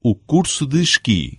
o curso de esqui.